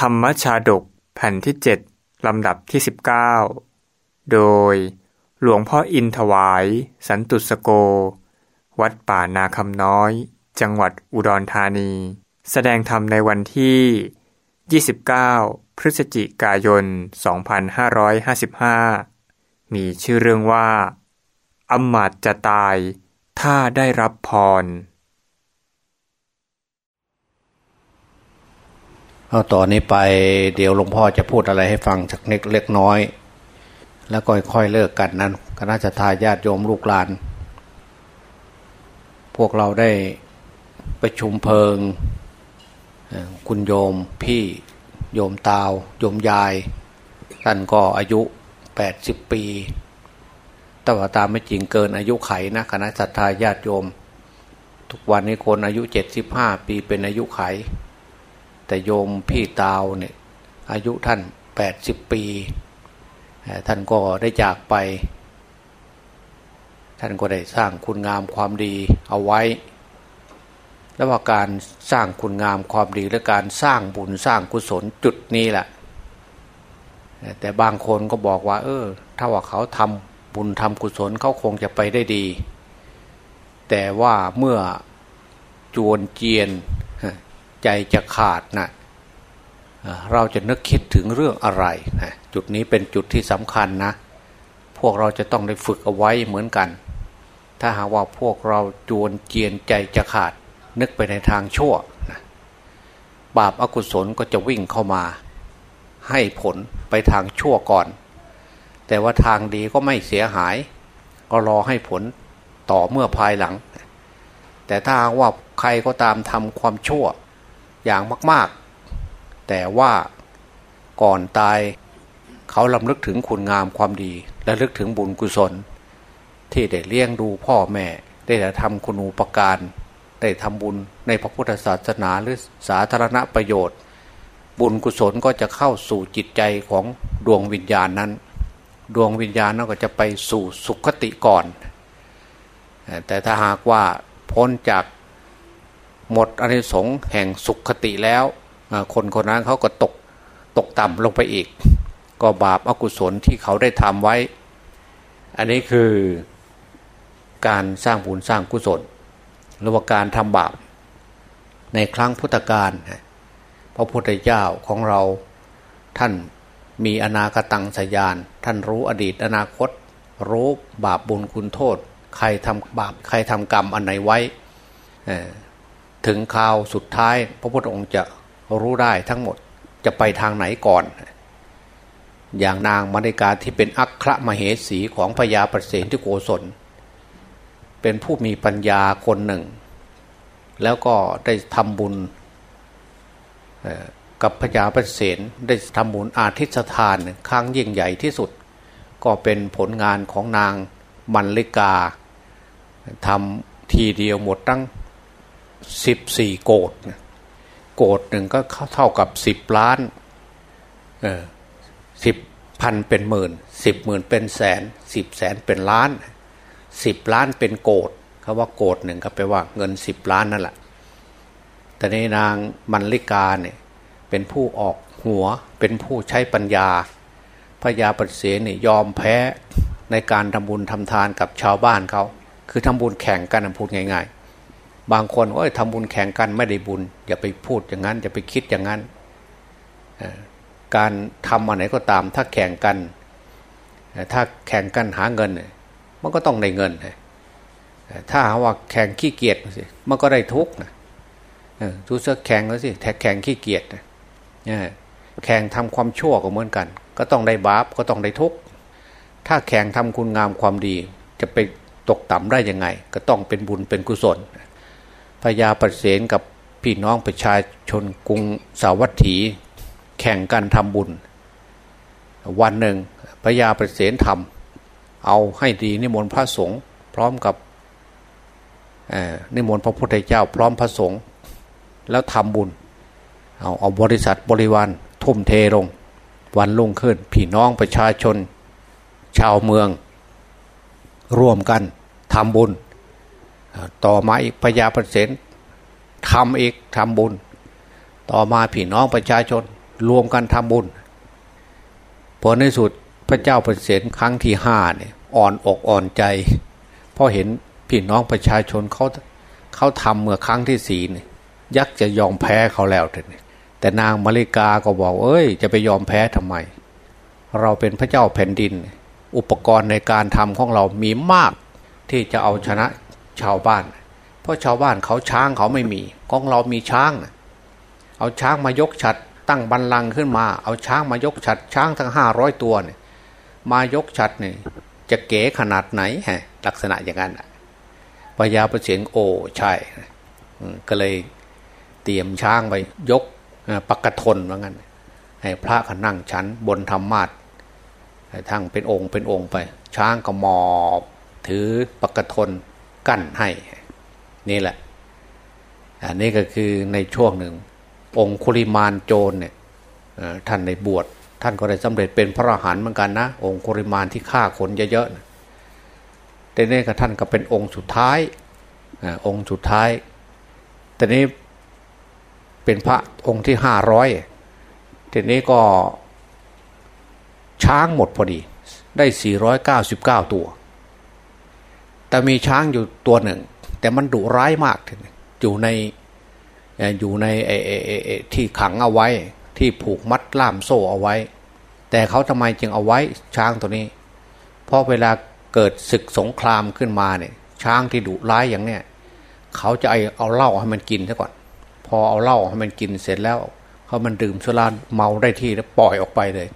ธรรมชาดกแผ่นที่ 7 ลำดับที่ 19 โดยหลวงพ่ออินถวาย สันตุสโก วัดป่านาคำน้อย จังหวัดอุดรธานี แสดงธรรมในวันที่ 29 พฤศจิกายน 2555 มีชื่อเรื่องว่าอำมาตจะตาย ถ้าได้รับพร เอาต่อนนี้ไปเดี๋ยวหลวงพ่อจะพูดอะไรให้ฟังสักเล็กเล็กน้อย แล้วก็ค่อยเลิกกันนั้นคณะทาญาติโยมลูกหลาน พวกเราได้ประชุมเพลิง คุณโยมพี่โยมตาว โยมยายท่านก็อายุแปดสิบปี แต่ว่าตามไม่จริงเกินอายุไขนะคณะสัตยาญาติโยม ทุกวันนี้คนอายุเจ็ดสิบห้าปีเป็นอายุไข แต่โยมพี่ตาวเนี่ยอายุท่านแปดสิบปี ท่านก็ได้จากไป ท่านก็ได้สร้างคุณงามความดีเอาไว้ แล้วว่าการสร้างคุณงามความดีและการสร้างบุญสร้างกุศลจุดนี้แหละ แต่บางคนก็บอกว่า เออ ถ้าว่าเขาทำบุญทำกุศลเขาคงจะไปได้ดี แต่ว่าเมื่อจวนเจียน ใจจะขาดนะเราจะนึกคิดถึงเรื่องอะไรนะจุดนี้เป็นจุดที่สำคัญนะ พวกเราจะต้องได้ฝึกเอาไว้เหมือนกัน ถ้าหากว่าพวกเราจวนเจียนใจจะขาด นึกไปในทางชั่วนะบาปอากุศลก็จะวิ่งเข้ามา ให้ผลไปทางชั่วก่อน แต่ว่าทางดีก็ไม่เสียหาย ก็รอให้ผลต่อเมื่อภายหลัง แต่ถ้าว่าใครก็ตามทำความชั่ว อย่างมาก ๆ แต่ว่าก่อนตายเขาลำลึกถึงคุณงามความดี และลึกถึงบุญกุศล ที่ได้เลี้ยงดูพ่อแม่ ได้ทำคุณูปการ ได้ทำบุญในพระพุทธศาสนาหรือสาธารณประโยชน์ บุญกุศลก็จะเข้าสู่จิตใจของดวงวิญญาณนั้น ดวงวิญญาณนั้นก็จะไปสู่สุขติก่อน แต่ถ้าหากว่าพ้นจาก หมดอนิสงส์แห่งสุขคติแล้ว คนคนนั้นเขาก็ตกตกต่ำลงไปอีก ก็บาปอากุศลที่เขาได้ทำไว้ อันนี้คือการสร้างบุญสร้างกุศลหรือว่าการทำบาป ในครั้งพุทธกาลพระพุทธเจ้าของเราท่านมีอนาคตังสยาน ท่านรู้อดีตอนาคต รู้บาปบุญคุณโทษ ใครทำบาปใครทำกรรมอันไหนไว้ ถึงข่าวสุดท้าย พระพุทธองค์จะรู้ได้ทั้งหมดจะไปทางไหนก่อน อย่างนางมณิกาที่เป็นอัครมเหสีของพญาประเสนที่โกศล เป็นผู้มีปัญญาคนหนึ่ง แล้วก็ได้ทำบุญกับพญาประเสนได้ทำบุญอาทิตทานครั้งยิ่งใหญ่ที่สุด ก็เป็นผลงานของนางมัลลิกาทำทีเดียวหมดตั้ง สิบสี่โกดโกดหนึ่งก็เท่ากับสิบล้านเออสิบพันเป็นหมื่นสิบหมื่นเป็นแสนสิบแสนเป็นล้านสิบล้านเป็นโกดเขาว่าโกดหนึ่งก็แปลว่าเงินสิบล้านนั่นแหละแต่ในนางมันลิกาเนี่ยเป็นผู้ออกหัวเป็นผู้ใช้ปัญญาพญาปเสนี่ยอมแพ้ในการทำบุญทำทานกับชาวบ้านเขา คือทำบุญแข่งกันพูดง่าย บางคนว่าทำบุญแข่งกันไม่ได้บุญ อย่าไปพูดอย่างนั้นอย่าไปคิดอย่างนั้น การทำอะไรก็ตาม ถ้าแข่งกัน ถ้าแข่งกันหาเงิน มันก็ต้องได้เงิน ถ้าหาว่าแข่งขี้เกียจมันก็ได้ทุกนะทุกเสื้อแข่งแล้วสิแทแข่งขี้เกียจแข่งทำความชั่วก็เหมือนกัน ก็ต้องได้บาปก็ต้องได้ทุกถ้าแข่งทำคุณงามความดี จะไปตกต่ำได้ยังไง ก็ต้องเป็นบุญเป็นกุศล พญาประเสนกับพี่น้องประชาชนกรุงสาวัตถี แข่งกันทำบุญ วันหนึ่งพญาประเสนทำเอาให้ดีนิมนต์พระสงฆ์พร้อมกับนิมนต์พระพุทธเจ้า พร้อมพระสงฆ์แล้วทำบุญ เอาเอาบริษัทบริวารทุ่มเทลง วันลงขึ้นพี่น้องประชาชน ชาวเมือง ร่วมกันทำบุญ ต่อมาอีกพญาประเสนทำอีกทำบุญ ต่อมาพี่น้องประชาชนรวมกันทำบุญผลในสุดพระเจ้าประเสริฐครั้งที่ห้าเนี่ยอ่อนอกอ่อนใจเพราะเห็นพี่น้องประชาชนเขาเขาทำเมื่อครั้งที่สี่เนี่ยยักษ์จะยอมแพ้เขาแล้วแต่นางมาริกาก็บอก เอ้ย จะไปยอมแพ้ทำไม เราเป็นพระเจ้าแผ่นดิน อุปกรณ์ในการทำของเรามีมากที่จะเอาชนะ ชาวบ้าน เพราะชาวบ้านเขาช้างเขาไม่มีของเรามีช้าง เอาช้างมายกฉัดตั้งบันลังขึ้นมา เอาช้างมายกฉัดช้างทั้งห้าร้อยตัวเนี่ยมายกฉัดเนี่ยจะเก๋ขนาดไหนฮะลักษณะอย่างนั้นพญาประเสียงโอ้ใช่ก็เลยเตรียมช้างไปยกปักกระทนว่างั้น ให้พระขนั่งชั้นบนธรรมาททั้งเป็นองค์เป็นองค์ไป ช้างก็มอบ ถือปักกระทน กั้นให้ นี่แหละ อันนี้ก็คือในช่วงหนึ่ง องคุลิมานโจรเนี่ยท่านในบวชท่านก็ได้สำเร็จเป็นพระอรหันต์เหมือนกันนะ องคุลิมานที่ฆ่าคนเยอะๆแต่นี่ก็ท่านก็เป็นองค์สุดท้ายอองค์สุดท้าย แต่นี้เป็นพระองค์ที่ห้าร้อยทีนี้ก็ช้างหมดพอดี ได้สี่ร้อยเก้าสิบเก้าตัว แต่มีช้างอยู่ตัวหนึ่ง แต่มันดุร้ายมากอยู่ในอยู่ในที่ขังเอาไว้ ที่ผูกมัดล่ามโซ่เอาไว้ แต่เขาทำไมจึงเอาไว้ช้างตัวนี้เพราะเวลาเกิดศึกสงครามขึ้นมาเนี่ย ช้างที่ดุร้ายอย่างเนี้ยเขาจะเอาเหล้าให้มันกินซะก่อน พอเอาเหล้าให้มันกินเสร็จแล้วเขามันดื่มสุราเมาได้ที่แล้วปล่อยออกไปเลย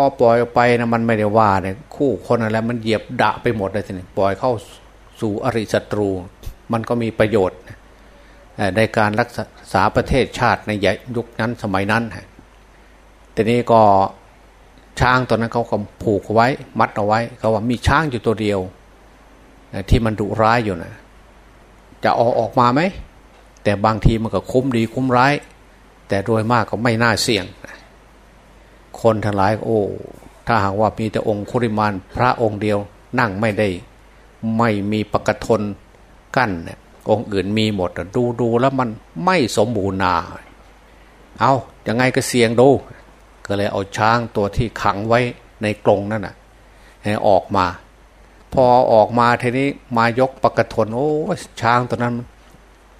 อปล่อยออกไปนะมันไม่ได้ว่าเนี่ยคู่คนอะไรมันเหยียบดะไปหมดเลยทีนี้ปล่อยเข้าสู่อริศัตรู มันก็มีประโยชน์ในการรักษาประเทศชาติในยุคนั้นสมัยนั้นแต่นี้ก็ช้างตัวนั้นเขาก็ผูกไว้ มัดเอาไว้เขาว่ามีช้างอยู่ตัวเดียวที่มันดุร้ายอยู่นะจะออกออกมาไหมแต่บางทีมันก็คุ้มดีคุ้มร้าย แต่โดยมากก็ไม่น่าเสี่ยง คนทั้งหลายโอ้ถ้าหากว่ามีแต่องค์คุริมานพระองค์เดียวนั่งไม่ได้ ไม่มีปกทนกั้นองค์อื่นมีหมดดูดูแล้วมันไม่สมบูรณ์นาเอายังไงก็เสี่ยงดู ก็เลยเอาช้างตัวที่ขังไว้ในกรงนั่นน่ะออกมา พอออกมาทีนี้มายกปกทนโอ้ช้างตัวนั้น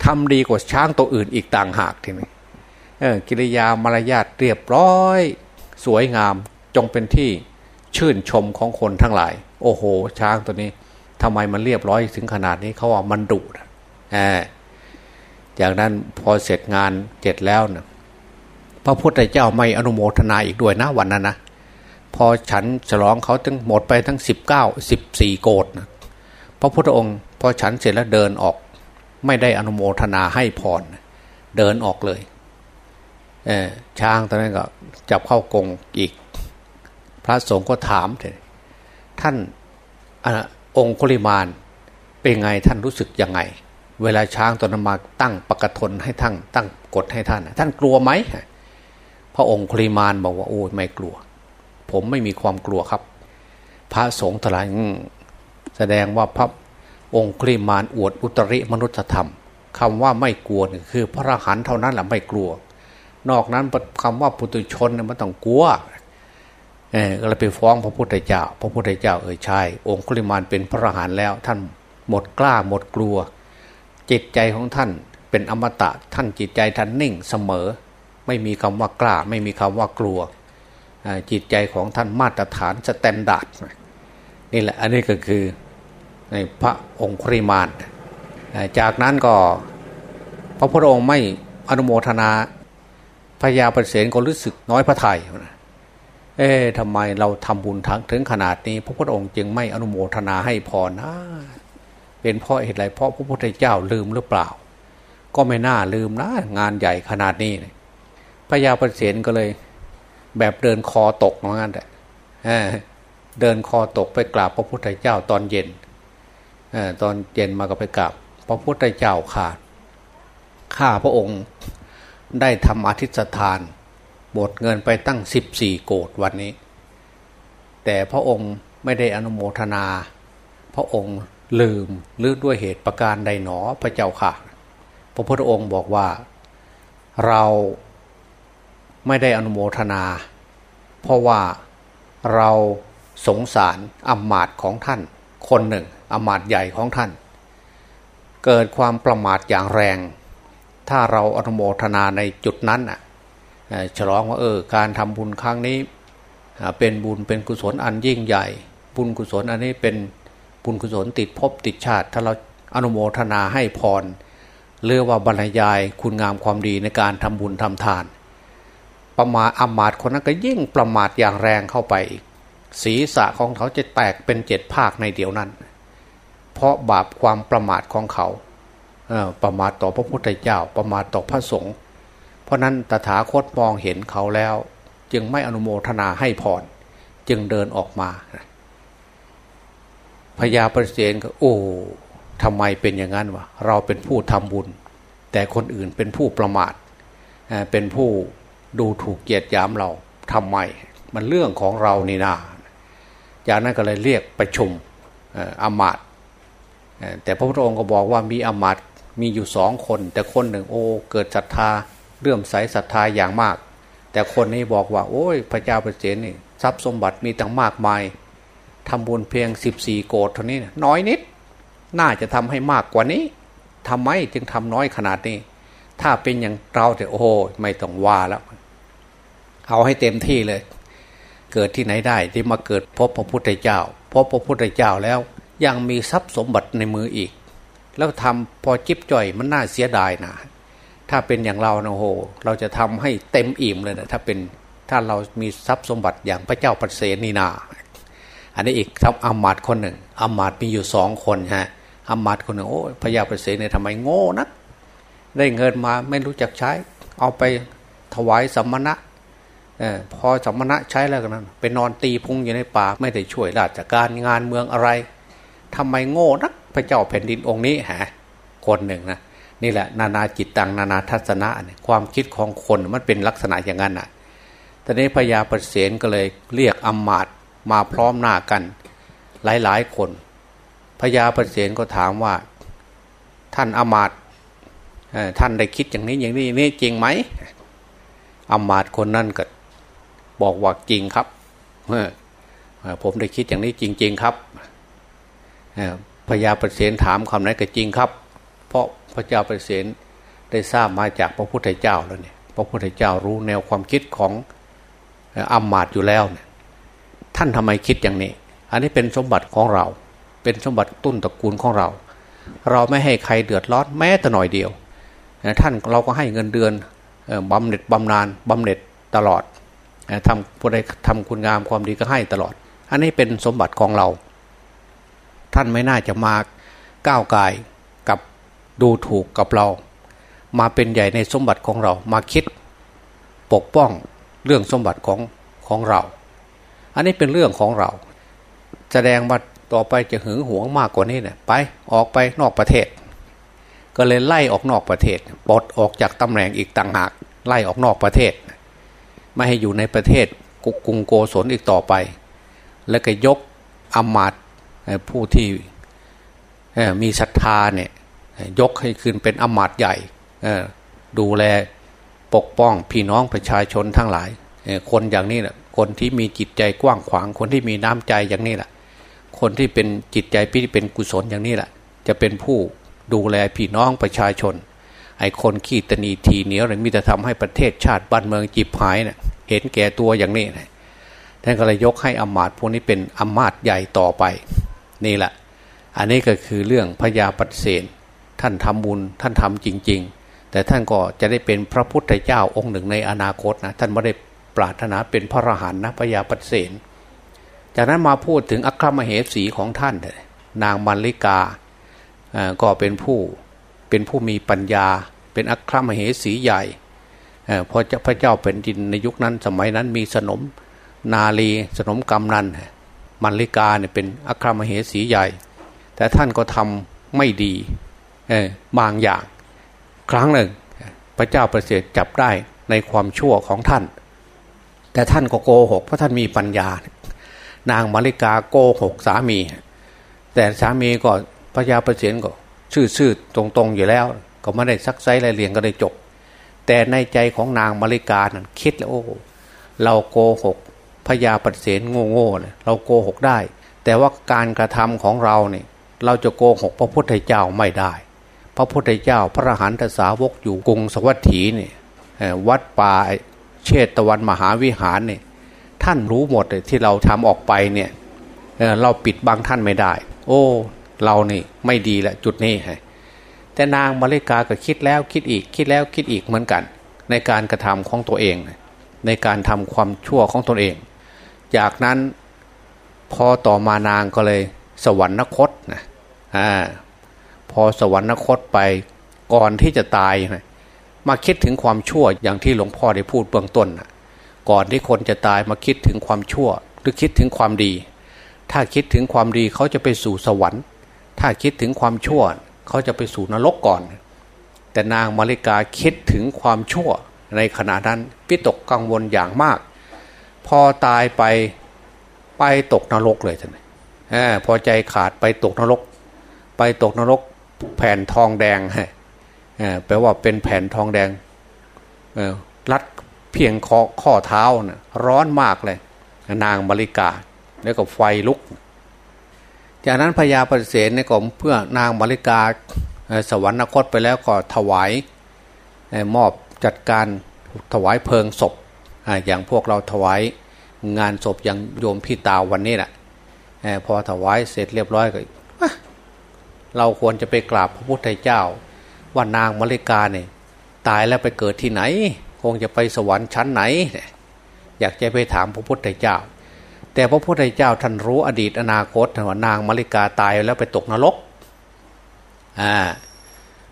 ทำดีกว่าช้างตัวอื่นอีกต่างหากทีนี้กิริยามารยาทเรียบร้อย สวยงามจงเป็นที่ชื่นชมของคนทั้งหลาย โอ้โห ช้างตัวนี้ทำไมมันเรียบร้อยถึงขนาดนี้เขาว่ามันดุจากนั้นพอเสร็จงานเสร็จแล้วนะพระพุทธเจ้าไม่อนุโมทนาอีกด้วยนะวันนั้นนะพอฉันฉลองเขาทั้งหมดไปทั้งสิบเก้าสิบสี่โกดนะพระพุทธองค์ พอฉันเสร็จแล้วเดินออก ไม่ได้อนุโมทนาให้พรเดินออกเลย ช้างตอนนั้นก็จับเข้ากงอีก พระสงฆ์ก็ถามท่านอองคุลิมานเป็นไงท่านรู้สึกยังไง เวลาช้างตอนนั้นมาตั้งปกทนให้ท่านตั้งกฎให้ท่าน ท่านกลัวไหมพระองคุลิมานบอกว่าโอ้ไม่กลัว ผมไม่มีความกลัวครับ พระสงฆ์ทลายแสดงว่าพระองค์คลีมานอวดอุตริมนุษยธรรมคำว่าไม่กลัวนี่คือ พระอรหันต์เท่านั้นแหละไม่กลัว นอกนั้นคำว่าปุตุชนเนี่ยมันต้องกลัวเออก็เลยไปฟ้องพระพุทธเจ้า พระพุทธเจ้าเอ่ยใช่องค์คุลิมานเป็นพระอรหันต์แล้ว ท่านหมดกล้าหมดกลัว จิตใจของท่านเป็นอมตะท่านจิตใจท่านนิ่งเสมอ ไม่มีคำว่ากล้า ไม่มีคำว่ากลัวจิตใจของท่านมาตรฐาน standard นี่แหละอันนี้ก็คือในพระองคุลิมาล จากนั้นก็พระพุทธองค์ไม่อนุโมทนา พญาประเสนก็รู้สึกน้อยพระทยัยเอ๊ะทำไมเราทำบุญทั้งถึงขนาดนี้ พระพุทธองค์จึงไม่อนุโมทนาให้พรนะ เป็นเพราะเหตุไรเพราะพระพุทธเจ้าลืมหรือเปล่า ก็ไม่น่าลืมนะ งานใหญ่ขนาดนี้พญาประเสนก็เลย แบบเดินคอตกเหมือนกันแต่เดินคอตกไปกราบพระพุทธเจ้าตอนเย็นตอนเย็นมาก็ไปกราบพระพุทธเจ้าขาดข้าพระองค์ ได้ทำอธิษฐาน หมดเงินไปตั้งสิบสี่โกดวันนี้ แต่พระองค์ไม่ได้อนุโมทนา พระองค์ลืมหรือด้วยเหตุประการใดหนอพระเจ้าค่ะ พระพุทธองค์บอกว่าเราไม่ได้อนุโมทนา เพราะว่าเราสงสารอำมาตของท่าน คนหนึ่งอำมาตใหญ่ของท่าน เกิดความประมาทอย่างแรง ถ้าเราอนุโมทนาในจุดนั้นอะฉลองว่าเออการทำบุญครั้งนี้เป็นบุญเป็นกุศลอันยิ่งใหญ่ บุญกุศลอันนี้เป็นบุญกุศลติดภพติดชาติ ถ้าเราอนุโมทนาให้พรเรือว่าบรรยายคุณงามความดีในการทำบุญทำทาน ประมาทอมาตคนนั้นก็ยิ่งประมาทอย่างแรงเข้าไปอีกศีรษะของเขาจะแตกเป็นเจ็ดภาคในเดียวนั้น เพราะบาปความประมาทของเขา ประมาทต่อพระพุทธเจ้า ประมาทต่อพระสงฆ์เพราะนั้นตถาคตมองเห็นเขาแล้ว จึงไม่อนุโมทนาให้พรจึงเดินออกมาพญาประเสนก็โอ้ทำไมเป็นอย่างนั้นวะเราเป็นผู้ทำบุญ แต่คนอื่นเป็นผู้ประมาทเป็นผู้ดูถูกเกียรติยามเราทำไม มันเรื่องของเรานี่นาจากนั้นก็เลยเรียกประชุมอามาตแต่พระพุทธองค์ก็บอกว่ามีอามาต มีอยู่สองคน แต่คนหนึ่งโอ้เกิดศรัทธาเลื่อมใสศรัทธาอย่างมาก แต่คนนี้บอกว่า โอ้ยพระเจ้าประเสฐนี่ทรัพย์สมบัติมีตั้งมากมายทำบุญเพียงสิบสี่โกดเท่านี้น้อยนิด น่าจะทำให้มากกว่านี้ทำไมจึงทำน้อยขนาดนี้ ถ้าเป็นอย่างเราแต่โอ้โหไม่ต้องว่าแล้ว เอาให้เต็มที่เลย เกิดที่ไหนได้ที่มาเกิดพบพระพุทธเจ้าพบพระพุทธเจ้าแล้วยังมีทรัพย์สมบัติในมืออีก แล้วทำพอจิบจ่อยมันน่าเสียดายนะถ้าเป็นอย่างเรานะโห เราจะทำให้เต็มอิ่มเลยนะถ้าเป็นถ้าเรามีทรัพย์สมบัติอย่างพระเจ้าปเสนีนา อันนี้อีกครับอามาตคนหนึ่งอามาตมีอยู่สองคนฮะอามาตคนหนึ่งโอ้พระยาปเสนีทำไมโง่นักได้เงินมาไม่รู้จักใช้ เอาไปถวายสัมมณะอพอสัมมณะใช้แล้วกันนั้นไปนอนตีพุงอยู่ในป่าไม่ได้ช่วยราชการงานเมืองอะไรทำไมโง่นัก ระเจ้าแผ่นดินองค์นี้ฮะคนหนึ่งนะนี่แหละนานาจิตตังนานาทัศนะความคิดของคนมันเป็นลักษณะอย่างนั้นอะตอนนี้พญาประเสนก็เลยเรียกอมมาตมาพร้อมหน้ากัน หลายๆคนพญาประเสนก็ถามว่า ท่านอมาตท่านได้คิดอย่างนี้อย่างนี้นี่จริงไหมอมาตคนนั่นก็บอกว่าจริงครับผมได้คิดอย่างนี้จริง ๆ ครับ พญาประเสนถามคำนั้นก็จริงครับ เพราะพระเจ้าประเสนได้ทราบมาจากพระพุทธเจ้าแล้วเนี่ยพระพุทธเจ้ารู้แนวความคิดของอัมมาตอยู่แล้วเนี่ยท่านทำไมคิดอย่างนี้ อันนี้เป็นสมบัติของเรา เป็นสมบัติตุ้นตระกูลของเรา เราไม่ให้ใครเดือดร้อนแม้แต่หน่อยเดียว ท่านเราก็ให้เงินเดือนบำเหน็จบำนาญบำเหน็จตลอดทำผู้ใดทำคุณงามความดีก็ให้ตลอด อันนี้เป็นสมบัติของเรา ท่านไม่น่าจะมาก้าวไกลกับดูถูกกับเรา มาเป็นใหญ่ในสมบัติของเรา มาคิดปกป้องเรื่องสมบัติของของเรา อันนี้เป็นเรื่องของเรา แสดงว่าต่อไปจะหึงหวงมากกว่านี้เนี่ยไปออกไปนอกประเทศ ก็เลยไล่ออกนอกประเทศปลดออกจากตำแหน่งอีกต่างหาก ไล่ออกนอกประเทศ ไม่ให้อยู่ในประเทศกุกรุงโกศลอีกต่อไป แล้วก็ยกอมาต ผู้ที่มีศรัทธาเนี่ยยกให้ขึ้นเป็นอมาตใหญ่ดูแลปกป้องพี่น้องประชาชนทั้งหลาย คนอย่างนี้แหละคนที่มีจิตใจกว้างขวาง คนที่มีน้ำใจอย่างนี้แหละคนที่เป็นจิตใจที่เป็นกุศลอย่างนี้แหละ จะเป็นผู้ดูแลพี่น้องประชาชน ไอ้คนขี้ตนีทีเหนียวเลยมีแต่ทำให้ประเทศชาติบ้านเมืองจีบหายเนะ่ยเห็นแก่ตัวอย่างนี้นะท่านก็เลยยกให้อมาตพวกนี้เป็นอมาตใหญ่ต่อไป นี่แหละ อันนี้ก็คือเรื่องพญาปัสเสนท่านทำบุญท่านทำจริง ๆ แต่ท่านก็จะได้เป็นพระพุทธเจ้าองค์หนึ่งในอนาคตนะท่านไม่ได้ปรารถนาเป็นพระอรหันต์นะพญาปเสนจากนั้นมาพูดถึงอัครมเหสีของท่าน นางมัลลิกาก็เป็นผู้เป็นผู้มีปัญญา เป็นอัครมเหสีใหญ่พอพระเจ้าเป็นดินในยุคนั้นสมัยนั้นมีสนมนาลีสนมกำนัน มัลลิกาเนี่ยเป็นอัครมเหสีใหญ่ แต่ท่านก็ทำไม่ดีบางอย่าง ครั้งหนึ่ง พระเจ้าประเสริฐจับได้ในความชั่วของท่าน แต่ท่านก็โกหกเพราะท่านมีปัญญา นางมาริกาโกหกสามี แต่สามีก็พระยาประเสียนก็ชื่อชื่อตรงๆอยู่แล้ว ก็ไม่ได้ซักไซไรเรียงก็ได้จบ แต่ในใจของนางมาริกานั้นคิดแล้วโอ้เราโกหก พญาปเสนโง่โง่เนี่ยเราโกหกได้ แต่ว่าการกระทำของเราเนี่ยเราจะโกหกพระพุทธเจ้าไม่ได้ พระพุทธเจ้าพระอรหันตสาวกอยู่กรุงสวัสดีเนี่ยวัดป่าเชตตะวันมหาวิหารเนี่ยท่านรู้หมดเลยที่เราทำออกไปเนี่ยเราปิดบังท่านไม่ได้ โอ้ เรานี่ไม่ดีละจุดนี้ฮะแต่นางมาริกาก็คิดแล้วคิดอีกคิดแล้วคิดอีกเหมือนกัน ในการกระทำของตัวเอง ในการทำความชั่วของตนเอง จากนั้นพอต่อมานางก็เลย สวรรคตนะอ่าพอสวรรคตไปก่อนที่จะตายนะมาคิดถึงความชั่วอย่างที่หลวงพ่อได้พูดเบื้องต้นนะก่อนที่คนจะตายมาคิดถึงความชั่ว หรือคิดถึงความดี ถ้าคิดถึงความดีเขาจะไปสู่สวรรค์ ถ้าคิดถึงความชั่ว เขาจะไปสู่นรกก่อน แต่นางมาริกาคิดถึงความชั่ว ในขณะนั้นพิตกกังวลอย่างมาก พอตายไปไปตกนรกเลยท่านพอใจขาดไปตกนรก ไปตกนรกแผ่นทองแดงแปลว่าเป็นแผ่นทองแดงรัดเพียงข้อข้อเท้านะร้อนมากเลย นางมาริกา แล้วก็ไฟลุก จากนั้นพญาปเสนในกรมเพื่อนางมาริกาสวรรคตไปแล้วก็ถวายมอบจัดการถวายเพลิงศพ อย่างพวกเราถวายงานศพอย่างโยมพี่ตาวันนี้แหละพอถวายเสร็จเรียบร้อยก็เราควรจะไปกราบพระพุทธเจ้า ว่านางมริกาเนี่ยตายแล้วไปเกิดที่ไหน คงจะไปสวรรค์ชั้นไหน อยากจะไปถามพระพุทธเจ้า แต่พระพุทธเจ้าท่านรู้อดีตอนาคตว่านางมริกาตายแล้วไปตกนรกอ่า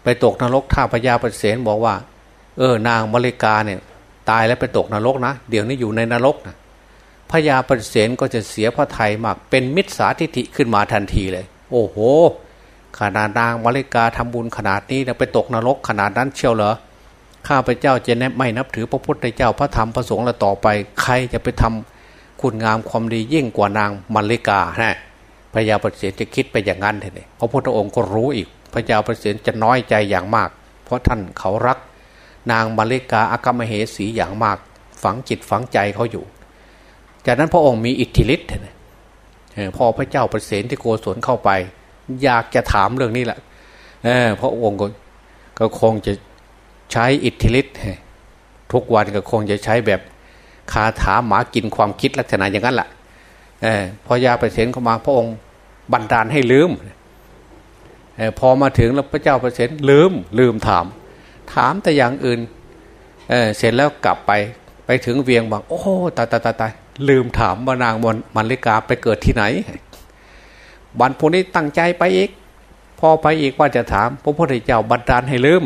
ไปตกนรกท่าพญาปเสนบอกว่า เออนางมริกาเนี่ย ตายแล้วไปตกนรกนะ เดี๋ยวนี้อยู่ในนรกนะพญาปเสนก็จะเสียพระไทยมากเป็นมิจฉาทิฐิขึ้นมาทันทีเลย โอ้โห ขนาดนางมาริกาทำบุญขนาดนี้นะไปตกนรกขนาดนั้นเชียวเหรอข้าพเจ้าจะแนบไม่นับถือพระพุทธเจ้าพระธรรมพระสงฆ์และต่อไป ใครจะไปทำคุณงามความดียิ่งกว่านางมาริกานะพญาปเสนจะคิดไปอย่างนั้นเลยพระพุทธองค์ก็รู้อีกพระยาปเสนจะน้อยใจอย่างมาก เพราะท่านเขารัก นางมาริกาอากมเหสีอย่างมากฝังจิตฝังใจเขาอยู่ จากนั้นพระองค์มีอิทธิฤทธิ์พอพระเจ้าประเสนที่โกศลเข้าไป อยากจะถามเรื่องนี้แหละพระองค์ก็คงจะใช้อิทธิฤทธิ์ทุกวันก็คงจะใช้แบบคาถาหมากินความคิดลักษณะอย่างนั้นแหละพอยาประเสนเข้ามาพระองค์บันดาลให้ลืมพอมาถึงแล้วพระเจ้าประเสนลืมลืมถาม ถามแต่อย่างอื่นเเสร็จแล้วกลับไปไปถึงเวียงบอกโอ้ตายตายตายตายลืมถามว่านางมนมันลิกาไปเกิดที่ไหนวันพวกนี้ตั้งใจไปอีก พอไปอีกว่าจะถามพระพุทธเจ้าบันดาลให้ลืม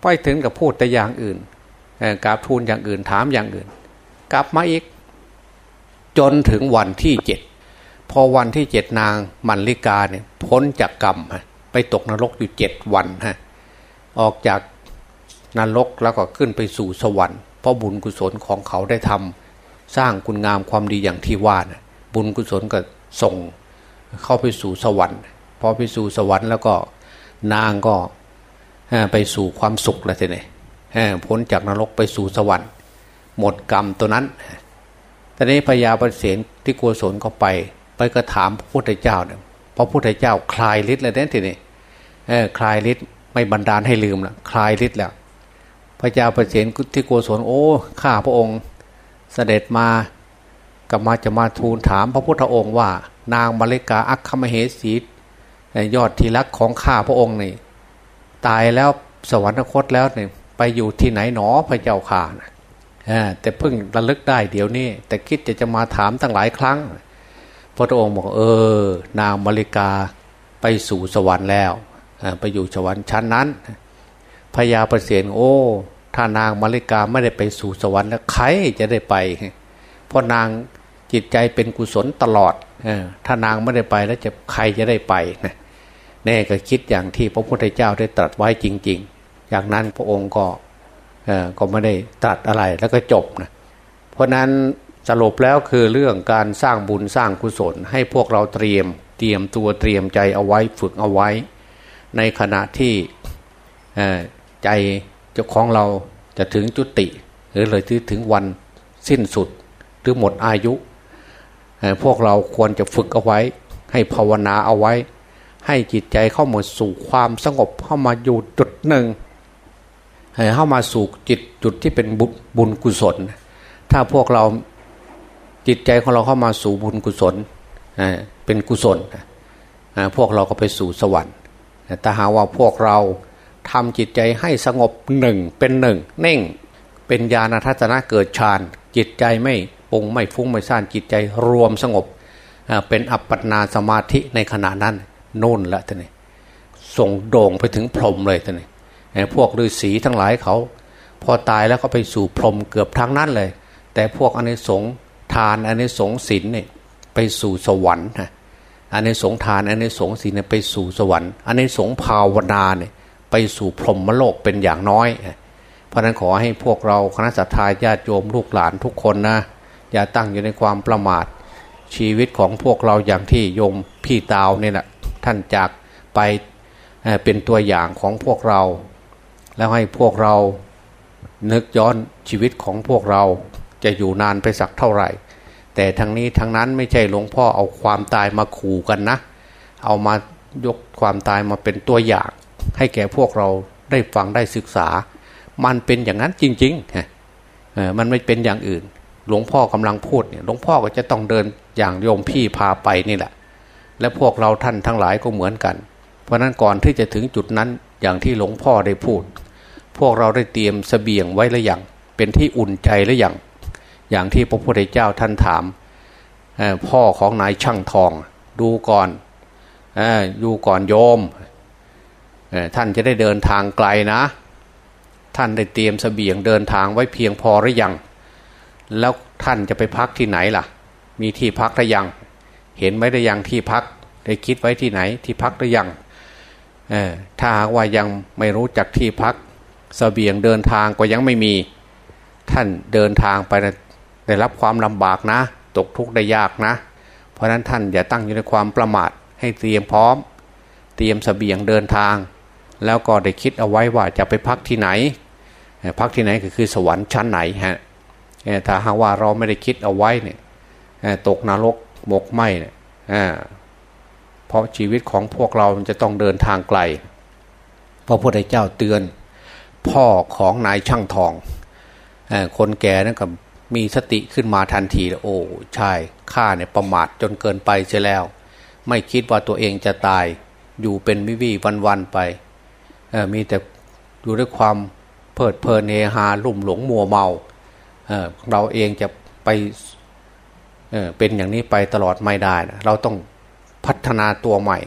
ไปถึงกับพูดแต่อย่างอื่นกราบทูลอย่างอื่นถามอย่างอื่น กลับมาอีก จนถึงวันที่เจ็ดพอวันที่เจ็ดนางมันลิกาเนี่ยพ้นจากกรรมไปตกนรกอยู่เจ็ดวันฮะออกจาก นรกแล้วก็ขึ้นไปสู่สวรรค์เพราะบุญกุศลของเขาได้ทำสร้างคุณงามความดีอย่างที่ว่านะบุญกุศลก็ส่งเข้าไปสู่สวรรค์พอไปสู่สวรรค์แล้วก็นางก็ไปสู่ความสุขแล้วทีนี้พ้นจากนรกไปสู่สวรรค์ หมดกรรมตัวนั้นตอนนี้พญาปเสนที่โกศลก็ไป ไปกระถามพระพุทธเจ้าเนี่ยพระพุทธเจ้าคลายฤทธิ์เลยเนี่ยทีนี้คลายฤทธิ์ไม่บันดาลให้ลืมละคลายฤทธิ์แล้ว ระเจ้าประเสนที่โกศลโอ้ข้าพระองค์เสด็จมากับมาจะมาทูลถามพระพุทธองค์ว่า นางมาริกาอัคคมเหสียอดที่รักของข้าพระองค์นี่ตายแล้วสวรรคตแล้วเนี่ยไปอยู่ที่ไหนหนอพระเจ้าข่านะแต่เพิ่งระลึกได้เดี๋ยวนี้ แต่คิดจะจะมาถามตั้งหลายครั้ง พระองค์บอกเออ นางมาริกาไปสู่สวรรค์แล้วไปอยู่สวรรค์ชั้นนั้นพญาประเสนโอ้ ถ้านางมาริกาไม่ได้ไปสู่สวรรค์แล้วใครจะได้ไป เพราะนางจิตใจเป็นกุศลตลอดถ้านางไม่ได้ไปแล้วจะใครจะได้ไปนะแน่ก็คิดอย่างที่พระพุทธเจ้าได้ตรัสไว้จริงๆจากนั้นพระองค์ก็ก็ไม่ได้ตรัสอะไรแล้วก็จบนะเพราะนั้นสรุปแล้วคือเรื่องการสร้างบุญสร้างกุศล ให้พวกเราเตรียม เตรียมตัวเตรียมใจเอาไว้ฝึกเอาไว้ ในขณะที่ใจ เจ้าของเราจะถึงจุติ หรือเลยที่ถึงวันสิ้นสุด หรือหมดอายุ พวกเราควรจะฝึกเอาไว้ ให้ภาวนาเอาไว้ ให้จิตใจเข้ามาสู่ความสงบเข้ามาอยู่จุดหนึ่งเข้ามาสู่จิตจุดที่เป็นบุญกุศล ถ้าพวกเราจิตใจของเราเข้ามาสู่บุญกุศลเป็นกุศลพวกเราก็ไปสู่สวรรค์แต่หาว่าพวกเรา ทำจิตใจให้สงบหนึ่งเป็นหนึ่งเน่งเป็นญาณทัศนะเกิดฌานจิตใจไม่ปุงไม่ฟุ้งไม่ซ่านจิตใจรวมสงบ เป็นอัปปนาสมาธิในขณะนั้นโน่นละท่านนี่ส่งโด่งไปถึงพรหมเลยท่านนี่พวกฤาษีทั้งหลายเขา พอตายแล้วก็ไปสู่พรหมเกือบทั้งนั้นเลย แต่พวกอเนสงทานอเนสงศีลเนี่ยไปสู่สวรรค์นะอันสงทานอันสงศีลไปสู่สวรรค์อันในสงภาวนาเนี่ย ไปสู่พรหมโลกเป็นอย่างน้อย เพราะนั้นขอให้พวกเราคณะสัตยาญาติโยมลูกหลานทุกคนนะอย่าตั้งอยู่ในความประมาท ชีวิตของพวกเราอย่างที่โยมพี่ตาวเนี่ยแหละท่านจากไปเป็นตัวอย่างของพวกเรา แล้วให้พวกเรานึกย้อนชีวิตของพวกเราจะอยู่นานไปสักเท่าไหร่ แต่ทั้งนี้ทั้งนั้นไม่ใช่หลวงพ่อเอาความตายมาขู่กันนะ เอามายกความตายมาเป็นตัวอย่าง ให้แก่พวกเราได้ฟังได้ศึกษา มันเป็นอย่างนั้นจริงๆมันไม่เป็นอย่างอื่น หลวงพ่อกำลังพูดเนี่ยหลวงพ่อก็จะต้องเดินอย่างโยมพี่พาไปนี่แหละ และพวกเราท่านทั้งหลายก็เหมือนกัน เพราะนั้นก่อนที่จะถึงจุดนั้นอย่างที่หลวงพ่อได้พูด พวกเราได้เตรียมสเสบียงไว้หรือยังเป็นที่อุ่นใจหรือยังอย่างที่พระพุทธเจ้าท่านถามพ่อของนายช่างทอง ดูก่อนอยู่ก่อนโยม ท่านจะได้เดินทางไกลนะ ท่านได้เตรียมสเสบียงเดินทางไว้เพียงพอหรือยัง แล้วท่านจะไปพักที่ไหนล่ะ มีที่พักหรือยัง เห็นไหมได้ยังที่พักได้คิดไว้ที่ไหนที่พักหรือยังถ้าหากว่ายังไม่รู้จักที่พักสเสบียงเดินทางก็ยังไม่มี ท่านเดินทางไปได้รับความลำบากนะ ตกทุกข์ได้ยากนะ เพราะนั้นท่านอย่าตั้งอยู่ในความประมาทให้เตรียมพร้อม เตรียมสเสบียงเดินทาง แล้วก็ได้คิดเอาไว้ว่าจะไปพักที่ไหน พักที่ไหนก็คือสวรรค์ชั้นไหนฮะถ้าหากว่าเราไม่ได้คิดเอาไว้เนี่ยตกนรกหมกไหมเนี่ยเพราะชีวิตของพวกเราจะต้องเดินทางไกลพระพุทธเจ้าเตือนพ่อของนายช่างทองคนแก่นั่นก็มีสติขึ้นมาทันทีโอ้ใช่ข้าเนี่ยประมาทจนเกินไปเสียแล้ว ไม่คิดว่าตัวเองจะตายอยู่เป็นวิวีวันๆไป มีแต่อยู่ด้วยความเพลิดเพลินเฮฮาลุ่มหลงมัวเมาเเราเองจะไปเเป็นอย่างนี้ไปตลอดไม่ได้นะเราต้องพัฒนาตัวใหม่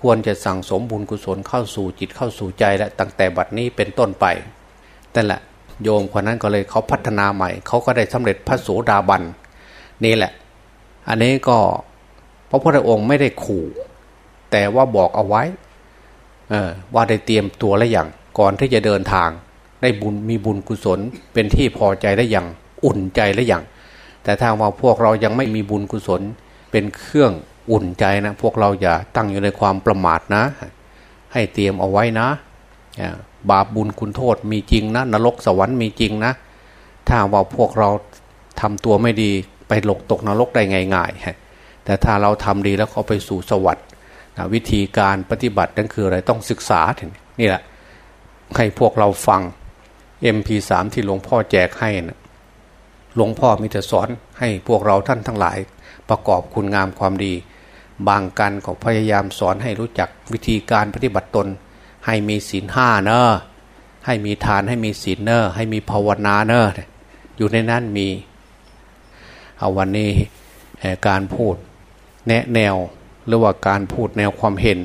ควรจะสั่งสมบุญกุศลเข้าสู่จิตเข้าสู่ใจและตั้งแต่บัดนี้เป็นต้นไปแต่นแหละโยมคนนั้นก็เลยเขาพัฒนาใหม่ เขาก็ได้สำเร็จพระโสดาบันนี่แหละ อันนี้ก็พระพุทธองค์ไม่ได้ขู่ แต่ว่าบอกเอาไว้ ว่าได้เตรียมตัวแล้วอย่างก่อนที่จะเดินทางได้บุญมีบุญกุศลเป็นที่พอใจและอย่างอุ่นใจและอย่าง แต่ถ้าว่าพวกเรายังไม่มีบุญกุศลเป็นเครื่องอุ่นใจนะพวกเราอย่าตั้งอยู่ในความประมาทนะ ให้เตรียมเอาไว้นะ บาปบุญคุณโทษมีจริงนะนรกสวรรค์มีจริงนะ ถ้าว่าพวกเราทำตัวไม่ดีไปหลกตกนรกได้ง่ายๆแต่ถ้าเราทำดีแล้วเขาไปสู่สวรรค์ วิธีการปฏิบัตินั่นคืออะไรต้องศึกษาถึงนี่แหละให้พวกเราฟัง MP3 ที่หลวงพ่อแจกให้นะหลวงพ่อมีแต่สอนให้พวกเราท่านทั้งหลาย ประกอบคุณงามความดี บางกันก็พยายามสอนให้รู้จักวิธีการปฏิบัติตน ให้มีศีลห้าเนอะให้มีทานให้มีศีลเนอะให้มีภาวนาเนอะอยู่ในนั้นมีเอาวันนี้การพูด แนะแนว หรือว่าการพูดแนวความเห็น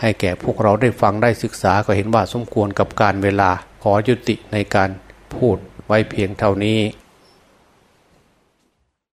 ให้แก่พวกเราได้ฟังได้ศึกษาก็เห็นว่าสมควรกับการเวลาขอยุติในการพูดไว้เพียงเท่านี้